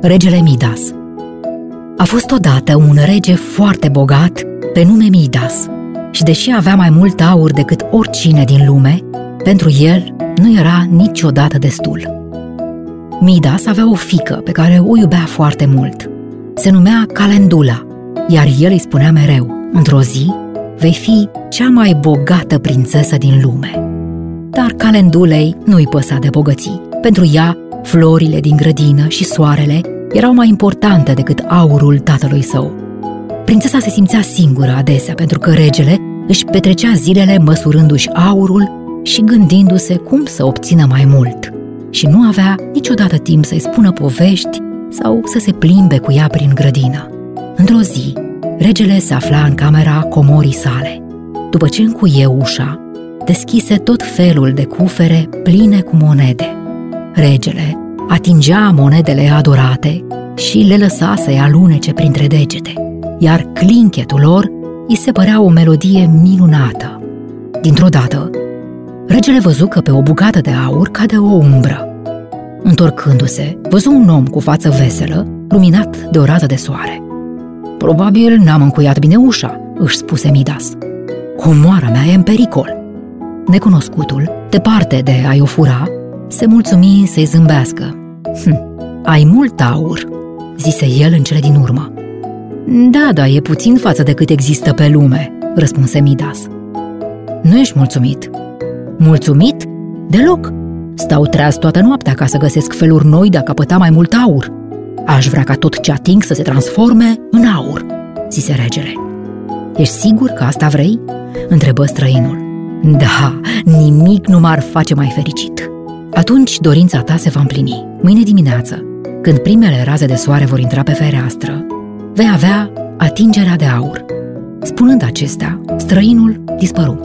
regele Midas. A fost odată un rege foarte bogat pe nume Midas și deși avea mai mult aur decât oricine din lume, pentru el nu era niciodată destul. Midas avea o fică pe care o iubea foarte mult. Se numea Calendula, iar el îi spunea mereu, într-o zi vei fi cea mai bogată prințesă din lume. Dar Calendulei nu-i păsa de bogății. Pentru ea, florile din grădină și soarele erau mai importante decât aurul tatălui său. Prințesa se simțea singură adesea pentru că regele își petrecea zilele măsurându-și aurul și gândindu-se cum să obțină mai mult. Și nu avea niciodată timp să-i spună povești sau să se plimbe cu ea prin grădină. Într-o zi, regele se afla în camera comorii sale. După ce încuie ușa, deschise tot felul de cufere pline cu monede. Regele atingea monedele adorate și le lăsa să-i alunece printre degete, iar clinchetul lor îi se părea o melodie minunată. Dintr-o dată, regele văzu că pe o bucată de aur cade o umbră. Întorcându-se, văzu un om cu față veselă, luminat de o rază de soare. Probabil n-am încuiat bine ușa, își spuse Midas. Comoara mea e în pericol. Necunoscutul, departe de a-i o fura, se mulțumi să-i zâmbească. Hm, ai mult aur, zise el în cele din urmă. Da, da, e puțin față de cât există pe lume, răspunse Midas. Nu ești mulțumit. Mulțumit? Deloc. Stau treaz toată noaptea ca să găsesc feluri noi de a căpăta mai mult aur. Aș vrea ca tot ce ating să se transforme în aur, zise regele. Ești sigur că asta vrei? întrebă străinul. Da, nimic nu m-ar face mai fericit. Atunci dorința ta se va împlini. Mâine dimineață, când primele raze de soare vor intra pe fereastră, vei avea atingerea de aur. Spunând acestea, străinul dispăru.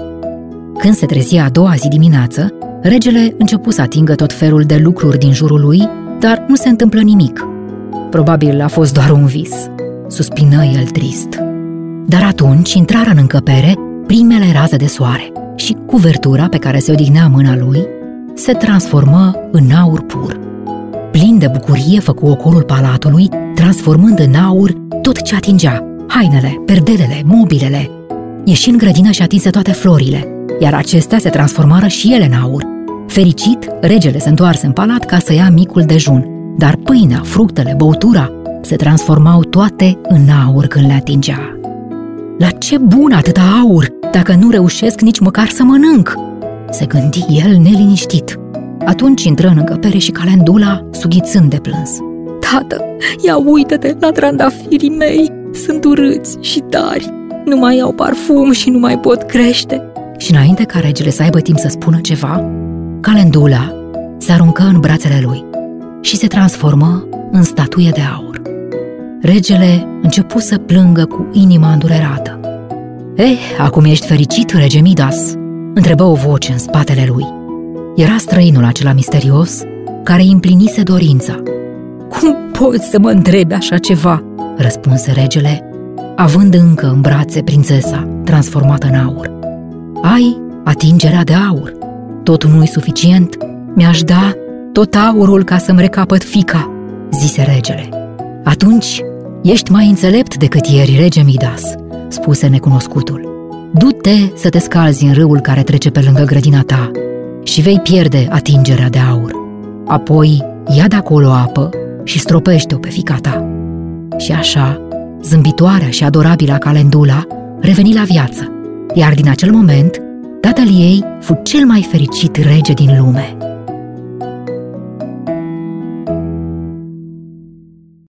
Când se trezia a doua zi dimineață, regele începu să atingă tot felul de lucruri din jurul lui, dar nu se întâmplă nimic. Probabil a fost doar un vis, suspină el trist. Dar atunci intrară în încăpere primele raze de soare și cuvertura pe care se odihnea mâna lui se transformă în aur pur. Plin de bucurie făcu ocolul palatului, transformând în aur tot ce atingea, hainele, perdelele, mobilele. Ieși în grădină și atinse toate florile, iar acestea se transformară și ele în aur. Fericit, regele se întoarse în palat ca să ia micul dejun, dar pâinea, fructele, băutura se transformau toate în aur când le atingea. La ce bun atâta aur, dacă nu reușesc nici măcar să mănânc? Se gândi el neliniștit. Atunci intră în încăpere și calendula, sughițând de plâns. Tată, ia uită-te la trandafirii mei, sunt urâți și tari. Nu mai au parfum și nu mai pot crește. Și înainte ca regele să aibă timp să spună ceva, calendula se aruncă în brațele lui și se transformă în statuie de aur. Regele începu să plângă cu inima îndurerată. Eh, acum ești fericit, rege Midas?" Întrebă o voce în spatele lui. Era străinul acela misterios care îi împlinise dorința. Cum poți să mă întrebi așa ceva?" răspunse regele, având încă în brațe prințesa, transformată în aur. Ai atingerea de aur. Tot nu-i suficient? Mi-aș da tot aurul ca să-mi recapăt fica, zise regele. Atunci ești mai înțelept decât ieri, rege Midas, spuse necunoscutul. Du-te să te scalzi în râul care trece pe lângă grădina ta și vei pierde atingerea de aur. Apoi ia de acolo apă și stropește-o pe fica ta. Și așa, zâmbitoarea și adorabila calendula reveni la viață, iar din acel moment, tatăl ei fu cel mai fericit rege din lume.